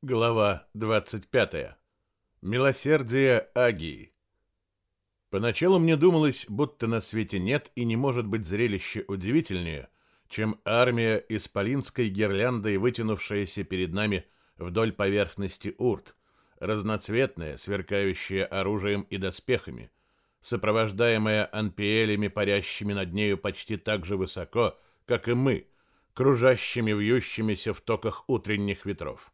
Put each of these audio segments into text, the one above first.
Глава 25. Милосердие Агии. Поначалу мне думалось, будто на свете нет и не может быть зрелище удивительнее, чем армия исполинской гирляндой, вытянувшаяся перед нами вдоль поверхности урт, разноцветная, сверкающая оружием и доспехами, сопровождаемая анпиэлями, парящими над нею почти так же высоко, как и мы, кружащими, вьющимися в токах утренних ветров.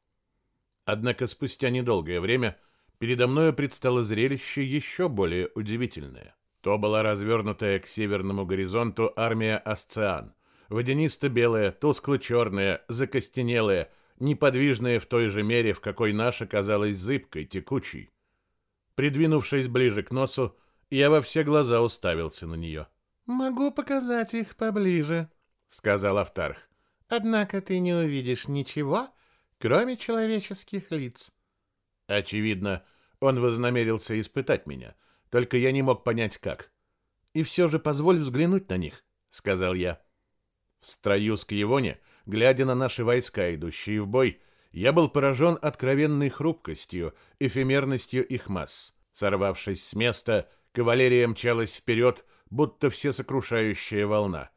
Однако спустя недолгое время передо мною предстало зрелище еще более удивительное. То была развернутая к северному горизонту армия Асциан, водянисто-белая, тускло-черная, закостенелая, неподвижная в той же мере, в какой наша казалась зыбкой, текучей. Придвинувшись ближе к носу, я во все глаза уставился на нее. «Могу показать их поближе», — сказал Автарх. «Однако ты не увидишь ничего, кроме человеческих лиц. Очевидно, он вознамерился испытать меня, только я не мог понять как. И все же позволь взглянуть на них, сказал я. В строю с Киевоне, глядя на наши войска, идущие в бой, я был поражен откровенной хрупкостью, эфемерностью их масс. Сорвавшись с места, кавалерия мчалась вперед, будто всесокрушающая волна,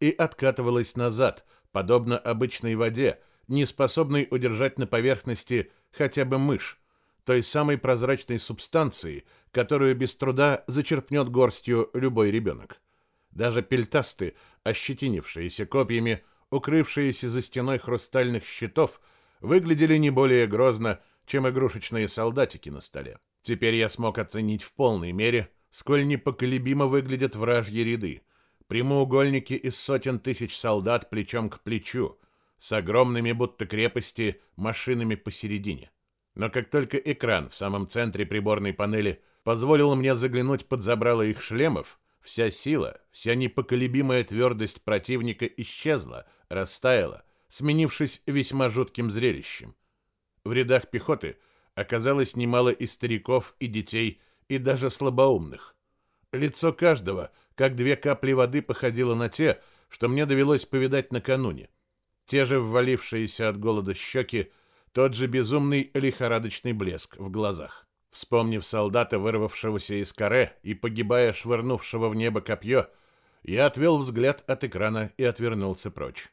и откатывалась назад, подобно обычной воде, не способный удержать на поверхности хотя бы мышь, той самой прозрачной субстанции, которую без труда зачерпнет горстью любой ребенок. Даже пельтасты, ощетинившиеся копьями, укрывшиеся за стеной хрустальных щитов, выглядели не более грозно, чем игрушечные солдатики на столе. Теперь я смог оценить в полной мере, сколь непоколебимо выглядят вражьи ряды. Прямоугольники из сотен тысяч солдат плечом к плечу, с огромными будто крепости машинами посередине. Но как только экран в самом центре приборной панели позволил мне заглянуть под забрало их шлемов, вся сила, вся непоколебимая твердость противника исчезла, растаяла, сменившись весьма жутким зрелищем. В рядах пехоты оказалось немало и стариков, и детей, и даже слабоумных. Лицо каждого, как две капли воды, походило на те, что мне довелось повидать накануне. Те же ввалившиеся от голода щеки, тот же безумный лихорадочный блеск в глазах. Вспомнив солдата, вырвавшегося из каре и погибая швырнувшего в небо копье, я отвел взгляд от экрана и отвернулся прочь.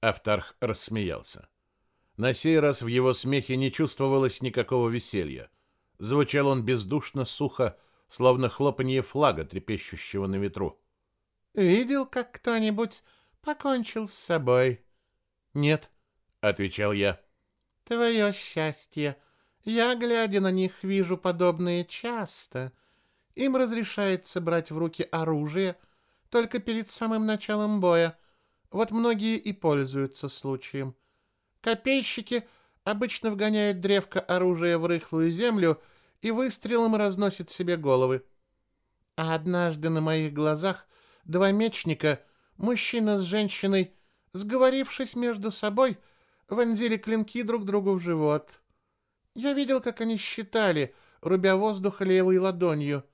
Автарх рассмеялся. На сей раз в его смехе не чувствовалось никакого веселья. Звучал он бездушно, сухо, словно хлопанье флага, трепещущего на ветру. «Видел, как кто-нибудь покончил с собой?» «Нет», — отвечал я. «Твое счастье. Я, глядя на них, вижу подобные часто. Им разрешается брать в руки оружие только перед самым началом боя. Вот многие и пользуются случаем. Копейщики обычно вгоняют древко оружия в рыхлую землю и выстрелом разносят себе головы. А однажды на моих глазах два мечника, мужчина с женщиной, сговорившись между собой, вонзили клинки друг другу в живот. Я видел, как они считали, рубя воздух левой ладонью.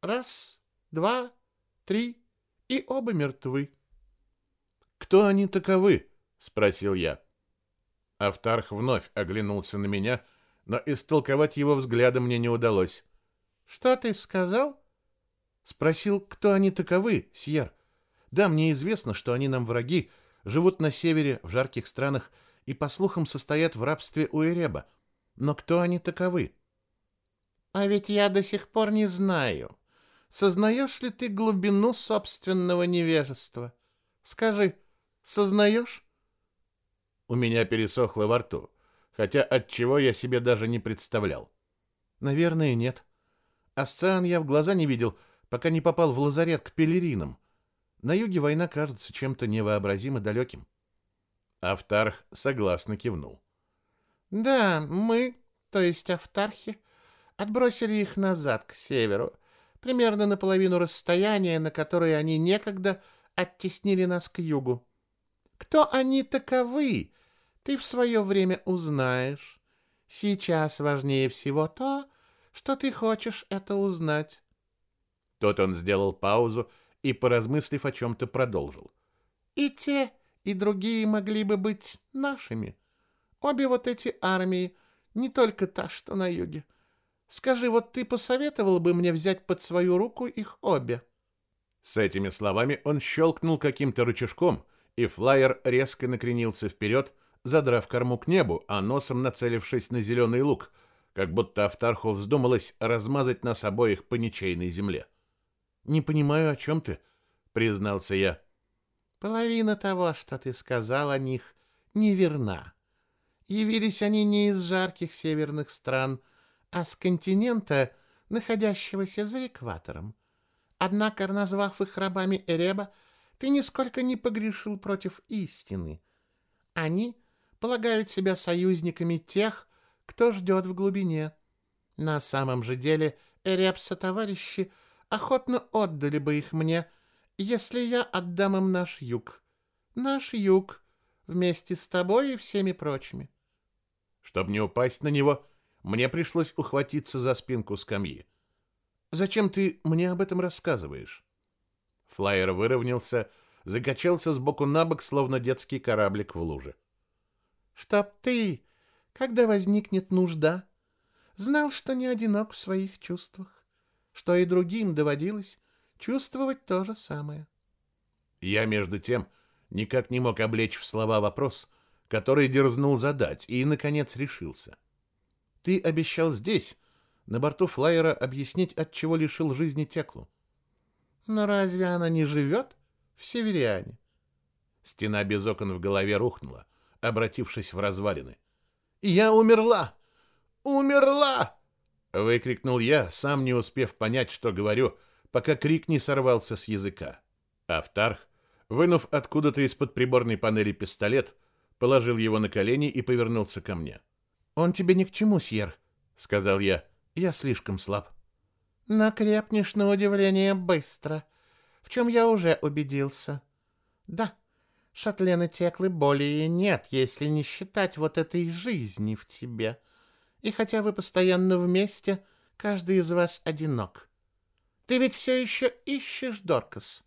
Раз, два, три, и оба мертвы. «Кто они таковы?» — спросил я. Автарх вновь оглянулся на меня, но истолковать его взглядом мне не удалось. «Что ты сказал?» «Спросил, кто они таковы, Сьер. Да, мне известно, что они нам враги, — живут на севере, в жарких странах и, по слухам, состоят в рабстве у Эреба. Но кто они таковы? А ведь я до сих пор не знаю. Сознаешь ли ты глубину собственного невежества? Скажи, сознаешь? У меня пересохло во рту, хотя от чего я себе даже не представлял. Наверное, нет. Асциан я в глаза не видел, пока не попал в лазарет к пелеринам. На юге война кажется чем-то невообразимо далеким. Автарх согласно кивнул. Да, мы, то есть автархи, отбросили их назад к северу, примерно на половину расстояния, на которое они некогда оттеснили нас к югу. Кто они таковы, ты в свое время узнаешь. Сейчас важнее всего то, что ты хочешь это узнать. Тут он сделал паузу и, поразмыслив о чем-то, продолжил. «И те, и другие могли бы быть нашими. Обе вот эти армии, не только та, что на юге. Скажи, вот ты посоветовал бы мне взять под свою руку их обе?» С этими словами он щелкнул каким-то рычажком, и флайер резко накренился вперед, задрав корму к небу, а носом нацелившись на зеленый луг, как будто Автарху вздумалось размазать нас обоих по ничейной земле. «Не понимаю, о чем ты», — признался я. «Половина того, что ты сказал о них, неверна. Явились они не из жарких северных стран, а с континента, находящегося за экватором. Однако, назвав их рабами Эреба, ты нисколько не погрешил против истины. Они полагают себя союзниками тех, кто ждет в глубине. На самом же деле Эребса товарищи охотно отдали бы их мне, если я отдам им наш юг. Наш юг, вместе с тобой и всеми прочими. Чтобы не упасть на него, мне пришлось ухватиться за спинку скамьи. Зачем ты мне об этом рассказываешь? Флайер выровнялся, закачался с боку на бок, словно детский кораблик в луже. Чтоб ты, когда возникнет нужда, знал, что не одинок в своих чувствах, что и другим доводилось чувствовать то же самое. Я, между тем, никак не мог облечь в слова вопрос, который дерзнул задать, и, наконец, решился. Ты обещал здесь, на борту флайера, объяснить, от чего лишил жизни Теклу. Но разве она не живет в Севериане? Стена без окон в голове рухнула, обратившись в развалины. «Я умерла! Умерла!» Выкрикнул я, сам не успев понять, что говорю, пока крик не сорвался с языка. Автарх, вынув откуда-то из-под приборной панели пистолет, положил его на колени и повернулся ко мне. «Он тебе ни к чему, Сьер», — сказал я. «Я слишком слаб». «Накрепнешь на удивление быстро, в чем я уже убедился. Да, шатлены теклы более нет, если не считать вот этой жизни в тебе. И хотя вы постоянно вместе, каждый из вас одинок. Ты ведь все еще ищешь Доркас,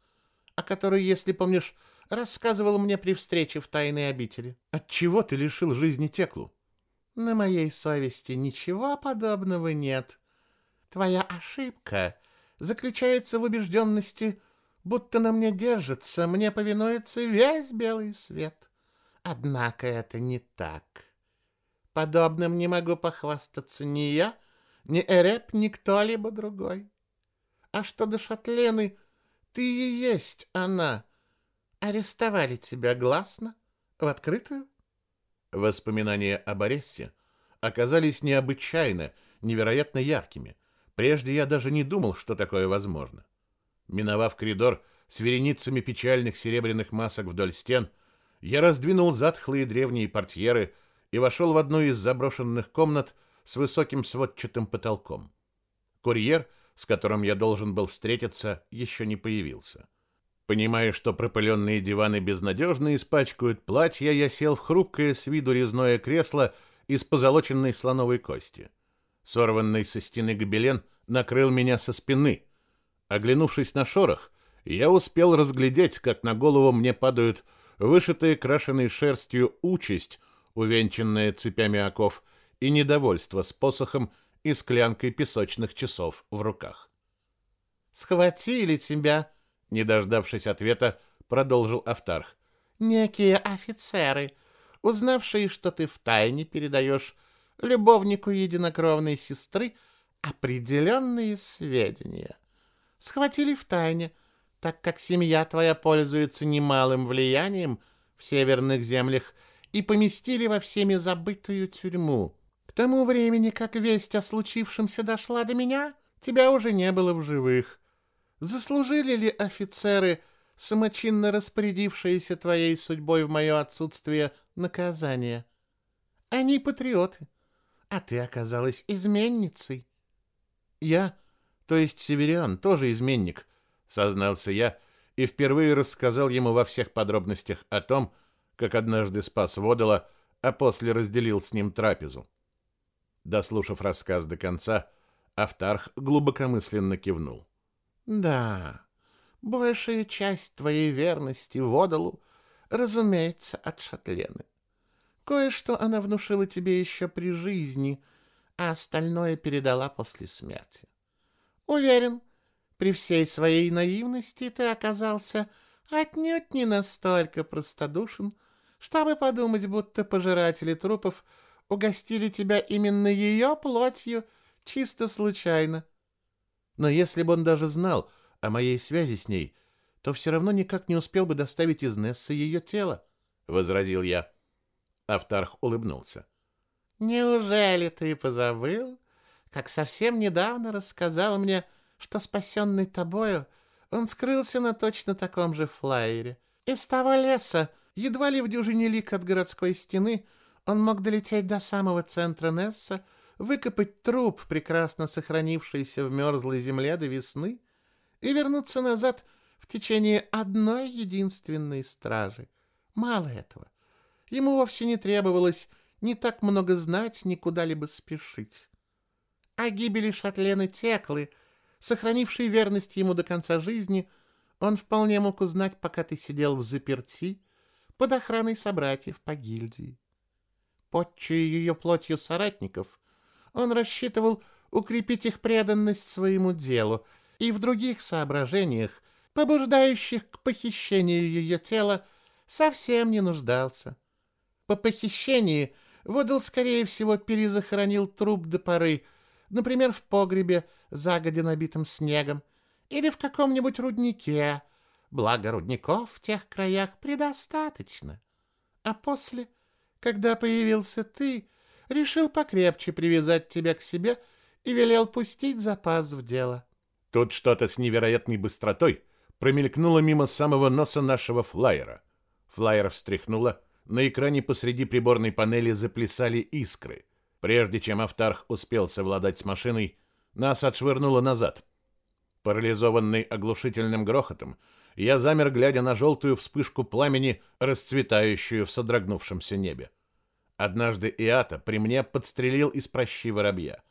о которой, если помнишь, рассказывал мне при встрече в тайной обители. От чего ты лишил жизни Теклу? На моей совести ничего подобного нет. Твоя ошибка заключается в убежденности, будто на мне держится, мне повинуется весь белый свет. Однако это не так. Подобным не могу похвастаться ни я, ни Эреп, ни кто-либо другой. А что до Шатлены, ты и есть она. Арестовали тебя гласно, в открытую? Воспоминания об аресте оказались необычайно, невероятно яркими. Прежде я даже не думал, что такое возможно. Миновав коридор с вереницами печальных серебряных масок вдоль стен, я раздвинул затхлые древние портьеры и вошел в одну из заброшенных комнат с высоким сводчатым потолком. Курьер, с которым я должен был встретиться, еще не появился. Понимая, что пропыленные диваны безнадежно испачкают платья, я сел в хрупкое с виду резное кресло из позолоченной слоновой кости. Сорванный со стены гобелен накрыл меня со спины. Оглянувшись на шорох, я успел разглядеть, как на голову мне падают вышитые крашеной шерстью участь, увенчанная цепями оков, и недовольство с посохом и склянкой песочных часов в руках. «Схватили тебя!» Не дождавшись ответа, продолжил Автарх. Некие офицеры, узнавшие, что ты втайне передаешь любовнику единокровной сестры определенные сведения. Схватили в тайне, так как семья твоя пользуется немалым влиянием в северных землях и поместили во всеми забытую тюрьму. К тому времени, как весть о случившемся дошла до меня, тебя уже не было в живых. Заслужили ли офицеры, самочинно распорядившиеся твоей судьбой в мое отсутствие, наказание? Они патриоты, а ты оказалась изменницей. Я, то есть Северян, тоже изменник, сознался я и впервые рассказал ему во всех подробностях о том, как однажды спас Водола, а после разделил с ним трапезу. Дослушав рассказ до конца, Автарх глубокомысленно кивнул. Да, большая часть твоей верности Водолу, разумеется, от Шатлены. Кое-что она внушила тебе еще при жизни, а остальное передала после смерти. Уверен, при всей своей наивности ты оказался отнюдь не настолько простодушен, чтобы подумать, будто пожиратели трупов угостили тебя именно ее плотью чисто случайно. Но если бы он даже знал о моей связи с ней, то все равно никак не успел бы доставить из Нессы ее тело, — возразил я. Автарх улыбнулся. — Неужели ты позабыл, как совсем недавно рассказал мне, что спасенный тобою он скрылся на точно таком же флайере? Из того леса, едва ли в дюжине лик от городской стены, он мог долететь до самого центра Несса, выкопать труп, прекрасно сохранившийся в мерзлой земле до весны, и вернуться назад в течение одной единственной стражи. Мало этого. Ему вовсе не требовалось ни так много знать, ни куда-либо спешить. О гибели Шатлены Теклы, сохранившей верность ему до конца жизни, он вполне мог узнать, пока ты сидел в заперти под охраной собратьев по гильдии. Подчуя ее плотью соратников, он рассчитывал укрепить их преданность своему делу и в других соображениях, побуждающих к похищению ее тела, совсем не нуждался. По похищении Водол, скорее всего, перезахоронил труп до поры, например, в погребе, загодя набитым снегом, или в каком-нибудь руднике, благо рудников в тех краях предостаточно. А после, когда появился ты, решил покрепче привязать тебя к себе и велел пустить запас в дело. Тут что-то с невероятной быстротой промелькнуло мимо самого носа нашего флайера. Флайер встряхнуло, на экране посреди приборной панели заплясали искры. Прежде чем Автарх успел совладать с машиной, нас отшвырнуло назад. Парализованный оглушительным грохотом, я замер, глядя на желтую вспышку пламени, расцветающую в содрогнувшемся небе. Однажды Иата при мне подстрелил из прощи воробья.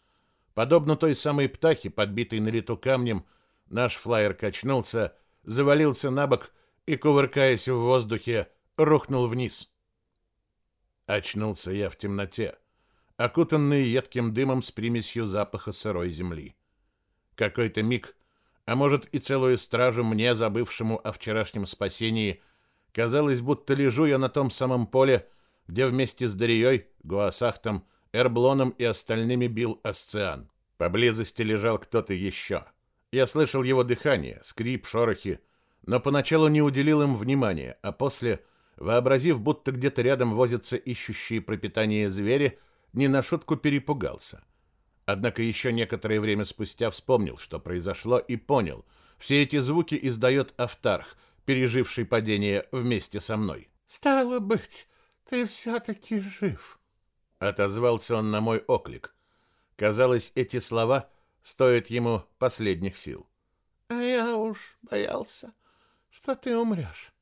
Подобно той самой птахе, подбитой на лету камнем, наш флайер качнулся, завалился на бок и, кувыркаясь в воздухе, рухнул вниз. Очнулся я в темноте, окутанный едким дымом с примесью запаха сырой земли. Какой-то миг, а может и целую стражу мне, забывшему о вчерашнем спасении, казалось, будто лежу я на том самом поле, где вместе с Дарией, Гуасахтом, Эрблоном и остальными бил Асциан. Поблизости лежал кто-то еще. Я слышал его дыхание, скрип, шорохи, но поначалу не уделил им внимания, а после, вообразив, будто где-то рядом возятся ищущие пропитание звери, не на шутку перепугался. Однако еще некоторое время спустя вспомнил, что произошло, и понял, все эти звуки издает Автарх, переживший падение вместе со мной. «Стало быть, ты все-таки жив», — отозвался он на мой оклик. Казалось, эти слова стоят ему последних сил. «А я уж боялся, что ты умрешь,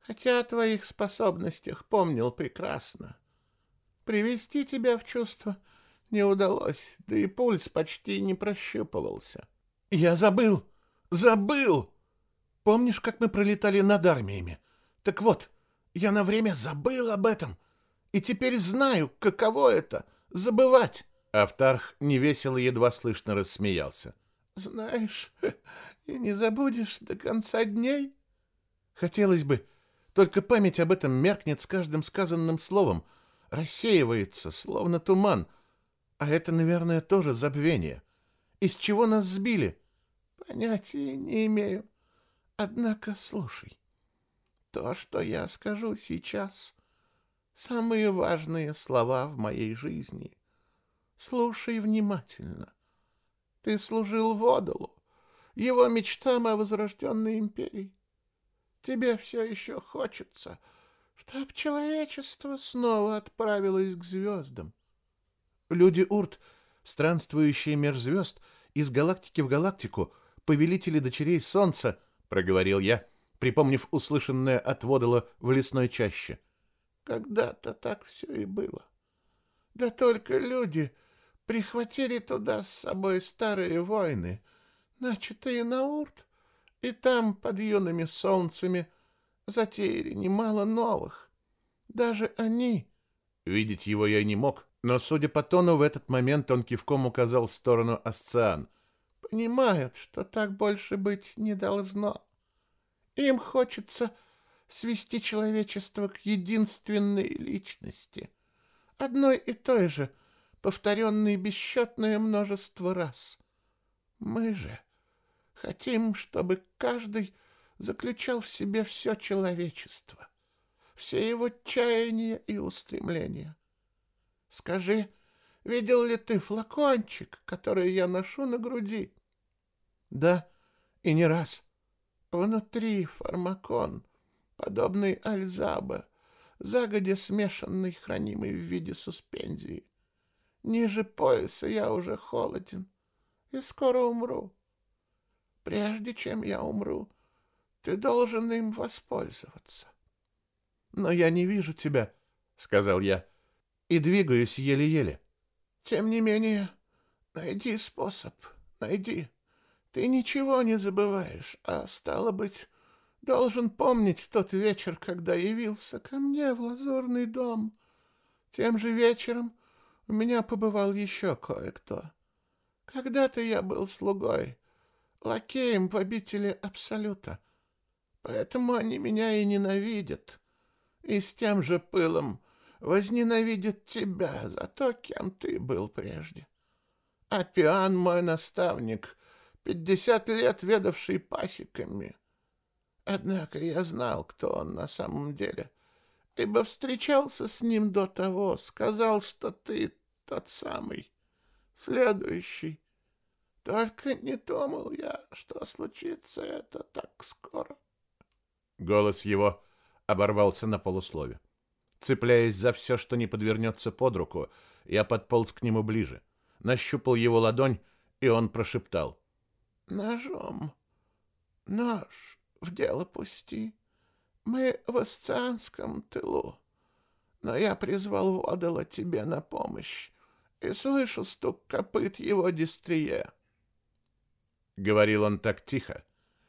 хотя о твоих способностях помнил прекрасно. Привести тебя в чувство не удалось, да и пульс почти не прощупывался». «Я забыл! Забыл! Помнишь, как мы пролетали над армиями? Так вот, я на время забыл об этом, и теперь знаю, каково это — забывать». Автарх невесело едва слышно рассмеялся. «Знаешь, и не забудешь до конца дней?» «Хотелось бы, только память об этом меркнет с каждым сказанным словом, рассеивается, словно туман, а это, наверное, тоже забвение. Из чего нас сбили?» «Понятия не имею. Однако слушай, то, что я скажу сейчас, самые важные слова в моей жизни». Слушай внимательно. Ты служил Водолу, его мечтам о возрожденной империи. Тебе все еще хочется, чтоб человечество снова отправилось к звездам. Люди Урт, странствующие меж звезд, из галактики в галактику, повелители дочерей Солнца, проговорил я, припомнив услышанное от Водола в лесной чаще. Когда-то так все и было. Да только люди прихватили туда с собой старые войны, начатые на Урт, и там под юными солнцами затеяли немало новых. Даже они, Видеть его я не мог, но, судя по тону, в этот момент он кивком указал в сторону Асциан. «Понимают, что так больше быть не должно. Им хочется свести человечество к единственной личности, одной и той же, повторенной бесчетное множество раз. Мы же хотим, чтобы каждый заключал в себе все человечество, все его чаяния и устремления. Скажи, видел ли ты флакончик, который я ношу на груди? Да, и не раз. Внутри фармакон, подобный альзаба, загодя смешанный, хранимый в виде суспензии. Ниже пояса я уже холоден и скоро умру. Прежде чем я умру, ты должен им воспользоваться. Но я не вижу тебя, — сказал я, — и двигаюсь еле-еле. Тем не менее, найди способ, найди. Ты ничего не забываешь, а, стало быть, должен помнить тот вечер, когда явился ко мне в лазурный дом. Тем же вечером у меня побывал еще кое-кто. Когда-то я был слугой, лакеем в обители Абсолюта. Поэтому они меня и ненавидят. И с тем же пылом возненавидят тебя за то, кем ты был прежде. А Пиан мой наставник, пятьдесят лет ведавший пасеками. Однако я знал, кто он на самом деле, ибо встречался с ним до того, сказал, что ты тот самый, следующий. Только не думал я, что случится это так скоро. Голос его оборвался на полуслове. Цепляясь за все, что не подвернется под руку, я подполз к нему ближе, нащупал его ладонь, и он прошептал. «Ножом. Нож в дело пусти. Мы в Асцианском тылу. Но я призвал Водола тебе на помощь и слышу стук копыт его дистрие». Говорил он так тихо,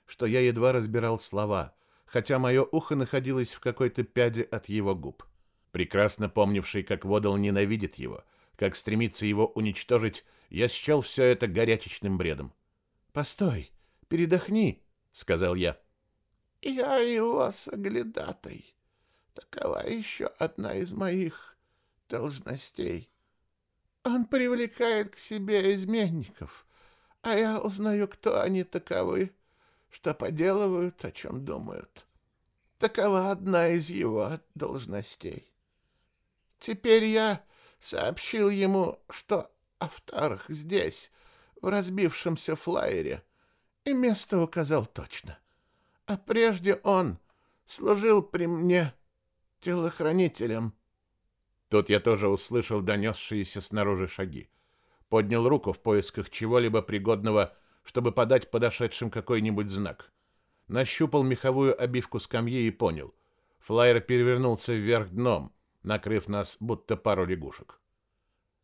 что я едва разбирал слова, хотя мое ухо находилось в какой-то пяде от его губ. Прекрасно помнивший, как Водол ненавидит его, как стремится его уничтожить, я счел все это горячечным бредом. «Постой, передохни», — сказал я. «Я его соглядатай. Такова еще одна из моих должностей. Он привлекает к себе изменников, а я узнаю, кто они таковы что поделывают, о чем думают. Такова одна из его должностей. Теперь я сообщил ему, что Автарх здесь, в разбившемся флайере, и место указал точно. А прежде он служил при мне телохранителем. Тут я тоже услышал донесшиеся снаружи шаги. Поднял руку в поисках чего-либо пригодного чтобы подать подошедшим какой-нибудь знак. Нащупал меховую обивку скамьи и понял. Флайер перевернулся вверх дном, накрыв нас будто пару лягушек.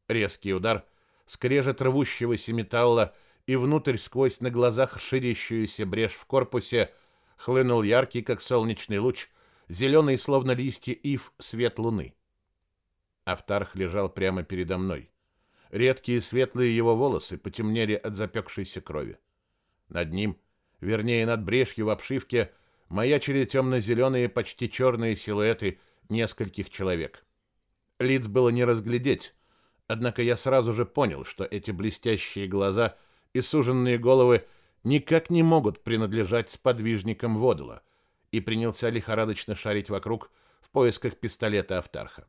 Резкий удар, скрежет рвущегося металла, и внутрь сквозь на глазах ширящуюся брешь в корпусе хлынул яркий, как солнечный луч, зеленый, словно листья ив, свет луны. Автарх лежал прямо передо мной. Редкие светлые его волосы потемнели от запекшейся крови. Над ним, вернее, над брешью в обшивке, маячили темно-зеленые, почти черные силуэты нескольких человек. Лиц было не разглядеть, однако я сразу же понял, что эти блестящие глаза и суженные головы никак не могут принадлежать сподвижникам Водола, и принялся лихорадочно шарить вокруг в поисках пистолета Автарха.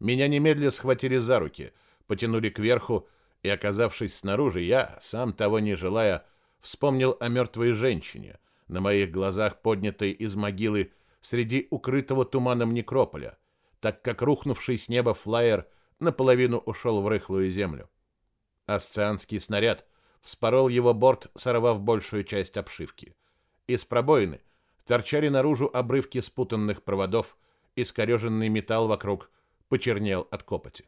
Меня немедля схватили за руки — потянули кверху, и, оказавшись снаружи, я, сам того не желая, вспомнил о мертвой женщине, на моих глазах поднятой из могилы среди укрытого туманом некрополя, так как рухнувший с неба флайер наполовину ушел в рыхлую землю. Асцианский снаряд вспорол его борт, сорвав большую часть обшивки. Из пробоины торчали наружу обрывки спутанных проводов, искореженный металл вокруг почернел от копоти.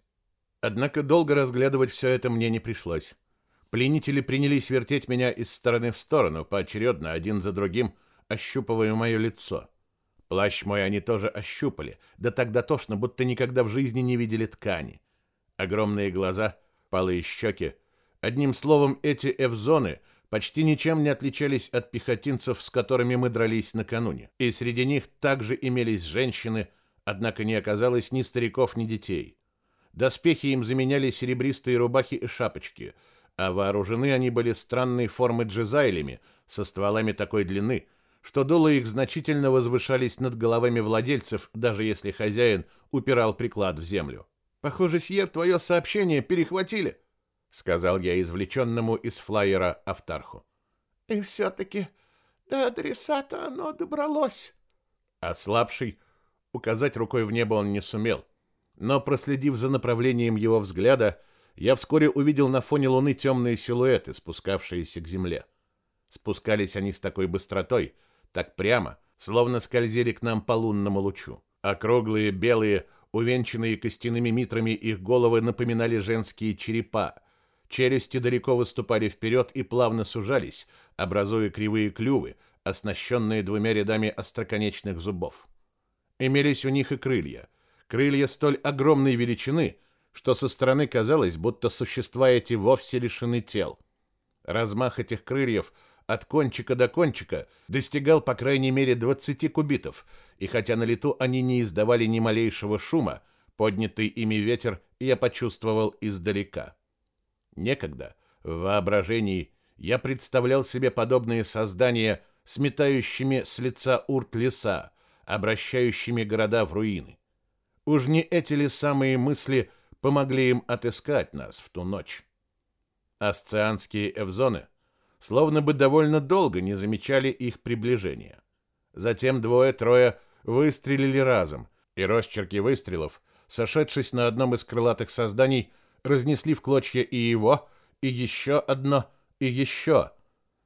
Однако долго разглядывать все это мне не пришлось. Пленители принялись вертеть меня из стороны в сторону, поочередно, один за другим, ощупывая мое лицо. Плащ мой они тоже ощупали, да так дотошно, будто никогда в жизни не видели ткани. Огромные глаза, палые щеки. Одним словом, эти эвзоны почти ничем не отличались от пехотинцев, с которыми мы дрались накануне. И среди них также имелись женщины, однако не оказалось ни стариков, ни детей. Доспехи им заменяли серебристые рубахи и шапочки, а вооружены они были странной формы джезайлями со стволами такой длины, что дулы их значительно возвышались над головами владельцев, даже если хозяин упирал приклад в землю. «Похоже, Сьер, твое сообщение перехватили», — сказал я извлеченному из флайера Автарху. «И все-таки до адресата оно добралось». Ослабший, указать рукой в небо он не сумел, но, проследив за направлением его взгляда, я вскоре увидел на фоне луны темные силуэты, спускавшиеся к земле. Спускались они с такой быстротой, так прямо, словно скользили к нам по лунному лучу. Округлые, белые, увенчанные костяными митрами их головы напоминали женские черепа. Челюсти далеко выступали вперед и плавно сужались, образуя кривые клювы, оснащенные двумя рядами остроконечных зубов. Имелись у них и крылья. Крылья столь огромной величины, что со стороны казалось, будто существа эти вовсе лишены тел. Размах этих крыльев – от кончика до кончика достигал по крайней мере 20 кубитов, и хотя на лету они не издавали ни малейшего шума, поднятый ими ветер я почувствовал издалека. Некогда в воображении я представлял себе подобные создания, сметающими с лица урт леса, обращающими города в руины. Уж не эти ли самые мысли помогли им отыскать нас в ту ночь? Асцианские эвзоны — словно бы довольно долго не замечали их приближения. Затем двое-трое выстрелили разом, и росчерки выстрелов, сошедшись на одном из крылатых созданий, разнесли в клочья и его, и еще одно, и еще.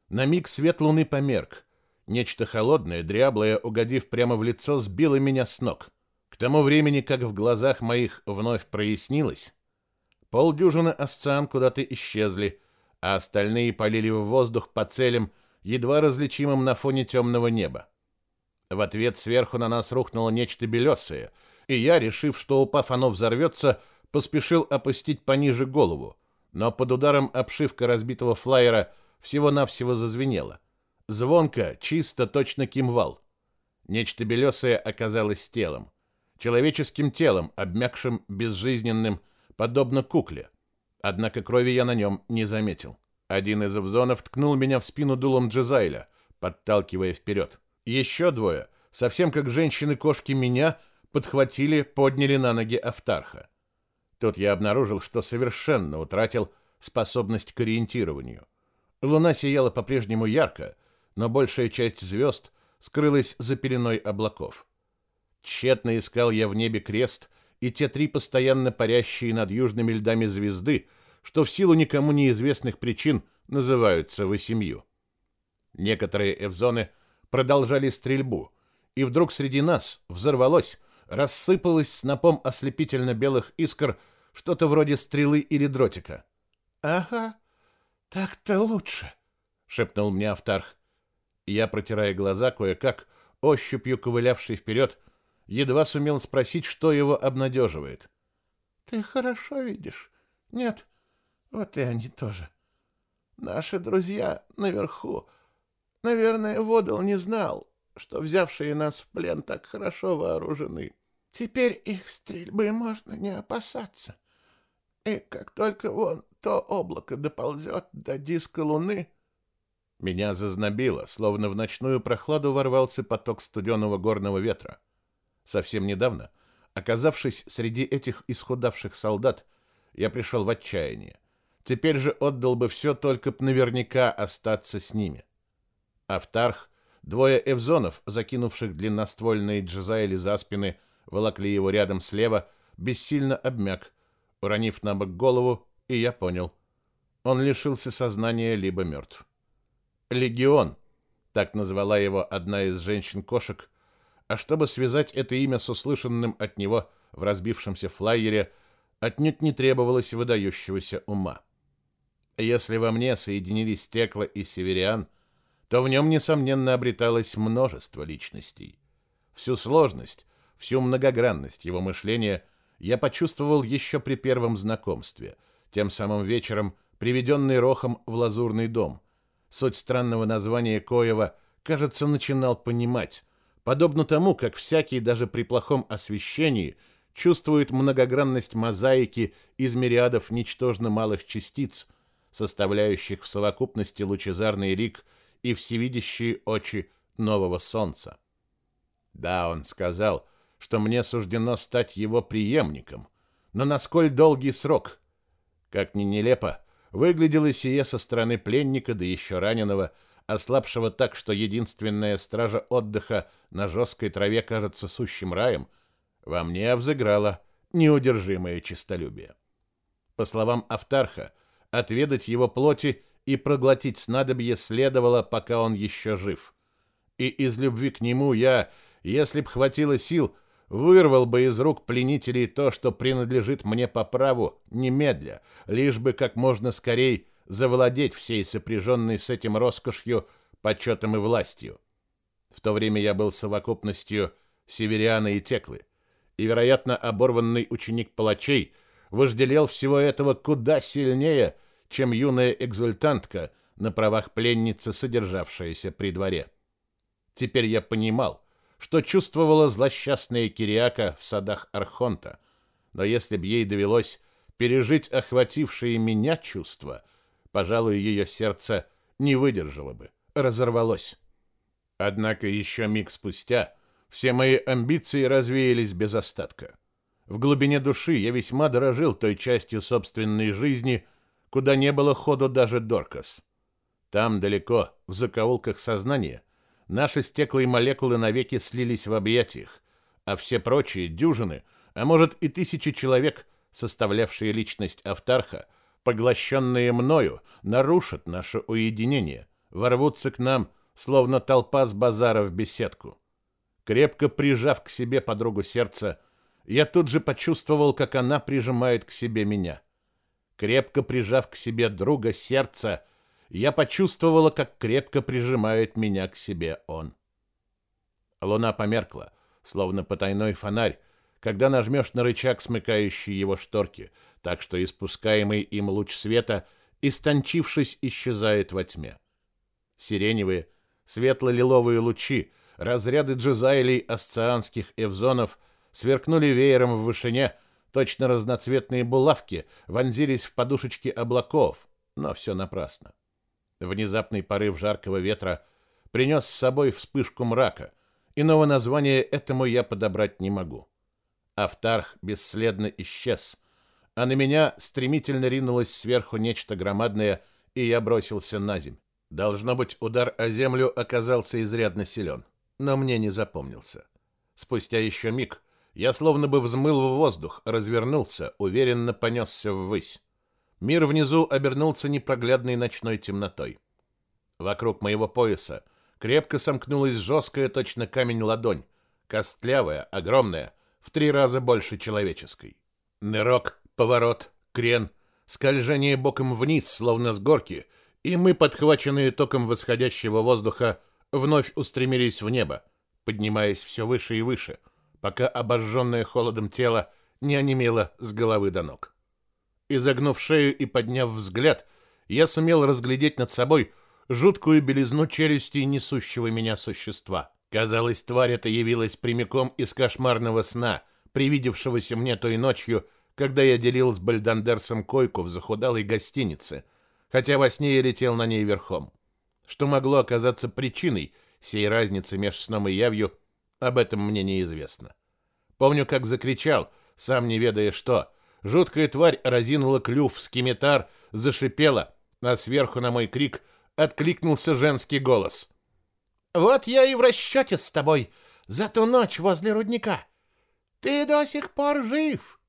На миг свет луны померк. Нечто холодное, дряблое, угодив прямо в лицо, сбило меня с ног. К тому времени, как в глазах моих вновь прояснилось, полдюжины асциан куда-то исчезли, а остальные полили в воздух по целям, едва различимым на фоне темного неба. В ответ сверху на нас рухнуло нечто белесое, и я, решив, что упав оно взорвется, поспешил опустить пониже голову, но под ударом обшивка разбитого флайера всего-навсего зазвенела. Звонко, чисто, точно кимвал. Нечто белесое оказалось телом. Человеческим телом, обмякшим, безжизненным, подобно кукле. Однако крови я на нем не заметил. Один из Эвзонов ткнул меня в спину дулом Джезайля, подталкивая вперед. Еще двое, совсем как женщины-кошки меня, подхватили, подняли на ноги Автарха. Тут я обнаружил, что совершенно утратил способность к ориентированию. Луна сияла по-прежнему ярко, но большая часть звезд скрылась за пеленой облаков. Тщетно искал я в небе крест и те три постоянно парящие над южными льдами звезды, что в силу никому неизвестных причин называются восемью. Некоторые эвзоны продолжали стрельбу, и вдруг среди нас взорвалось, рассыпалось снопом ослепительно-белых искр что-то вроде стрелы или дротика. «Ага, так-то лучше», — шепнул мне Автарх. Я, протирая глаза, кое-как, ощупью ковылявший вперед, едва сумел спросить, что его обнадеживает. «Ты хорошо видишь? Нет? Вот и они тоже. Наши друзья наверху. Наверное, Водол не знал, что взявшие нас в плен так хорошо вооружены. Теперь их стрельбы можно не опасаться. И как только вон то облако доползет до диска луны...» Меня зазнобило, словно в ночную прохладу ворвался поток студеного горного ветра. Совсем недавно, оказавшись среди этих исхудавших солдат, я пришел в отчаяние. Теперь же отдал бы все, только б наверняка остаться с ними. Автарх, двое эвзонов, закинувших длинноствольные джазаэли за спины, волокли его рядом слева, бессильно обмяк, уронив на бок голову, и я понял. Он лишился сознания, либо мертв. «Легион», так назвала его одна из женщин-кошек, а чтобы связать это имя с услышанным от него в разбившемся флайере, отнюдь не требовалось выдающегося ума. Если во мне соединились Текла и Севериан, то в нем, несомненно, обреталось множество личностей. Всю сложность, всю многогранность его мышления я почувствовал еще при первом знакомстве, тем самым вечером, приведенный Рохом в Лазурный дом. Суть странного названия Коева, кажется, начинал понимать, подобно тому, как всякий даже при плохом освещении чувствует многогранность мозаики из мириадов ничтожно малых частиц, составляющих в совокупности лучезарный лик и всевидящие очи нового солнца. Да, он сказал, что мне суждено стать его преемником, но на сколь долгий срок? Как ни нелепо, выглядело сие со стороны пленника, да еще раненого, ослабшего так, что единственная стража отдыха на жесткой траве кажется сущим раем, во мне взыграло неудержимое честолюбие. По словам Автарха, отведать его плоти и проглотить снадобье следовало, пока он еще жив. И из любви к нему я, если б хватило сил, вырвал бы из рук пленителей то, что принадлежит мне по праву, немедля, лишь бы как можно скорей завладеть всей сопряженной с этим роскошью, почетом и властью. В то время я был совокупностью Севериана и Теклы, и, вероятно, оборванный ученик палачей вожделел всего этого куда сильнее, чем юная экзультантка на правах пленницы, содержавшаяся при дворе. Теперь я понимал, что чувствовала злосчастная Кириака в садах Архонта, но если б ей довелось пережить охватившие меня чувства, пожалуй, ее сердце не выдержало бы, разорвалось. Однако еще миг спустя все мои амбиции развеялись без остатка. В глубине души я весьма дорожил той частью собственной жизни, куда не было ходу даже Доркас. Там, далеко, в закоулках сознания, наши стеклые молекулы навеки слились в объятиях, а все прочие дюжины, а может и тысячи человек, составлявшие личность Автарха, поглощенные мною, нарушат наше уединение, ворвутся к нам, словно толпа с базара в беседку. Крепко прижав к себе подругу сердца, я тут же почувствовал, как она прижимает к себе меня. Крепко прижав к себе друга сердца, я почувствовала, как крепко прижимает меня к себе он. Луна померкла, словно потайной фонарь, когда нажмешь на рычаг, смыкающий его шторки, так что испускаемый им луч света, истончившись, исчезает во тьме. Сиреневые, светло-лиловые лучи, разряды джезайлей асцианских эвзонов — сверкнули веером в вышине, точно разноцветные булавки вонзились в подушечки облаков, но все напрасно. Внезапный порыв жаркого ветра принес с собой вспышку мрака, иного названия этому я подобрать не могу. Автарх бесследно исчез, а на меня стремительно ринулось сверху нечто громадное, и я бросился на земь. Должно быть, удар о землю оказался изрядно силен, но мне не запомнился. Спустя еще миг я словно бы взмыл в воздух, развернулся, уверенно понесся ввысь. Мир внизу обернулся непроглядной ночной темнотой. Вокруг моего пояса крепко сомкнулась жесткая точно камень ладонь, костлявая, огромная, в три раза больше человеческой. Нырок, поворот, крен, скольжение боком вниз, словно с горки, и мы, подхваченные током восходящего воздуха, вновь устремились в небо, поднимаясь все выше и выше — пока обожженное холодом тело не онемело с головы до ног. Изогнув шею и подняв взгляд, я сумел разглядеть над собой жуткую белизну челюсти несущего меня существа. Казалось, тварь эта явилась прямиком из кошмарного сна, привидевшегося мне той ночью, когда я делил с Бальдандерсом койку в захудалой гостинице, хотя во сне я летел на ней верхом. Что могло оказаться причиной сей разницы между сном и явью, об этом мне неизвестно. Помню, как закричал, сам не ведая что. Жуткая тварь разинула клюв, скимитар зашипела, а сверху на мой крик откликнулся женский голос. «Вот я и в расчете с тобой за ту ночь возле рудника. Ты до сих пор жив!»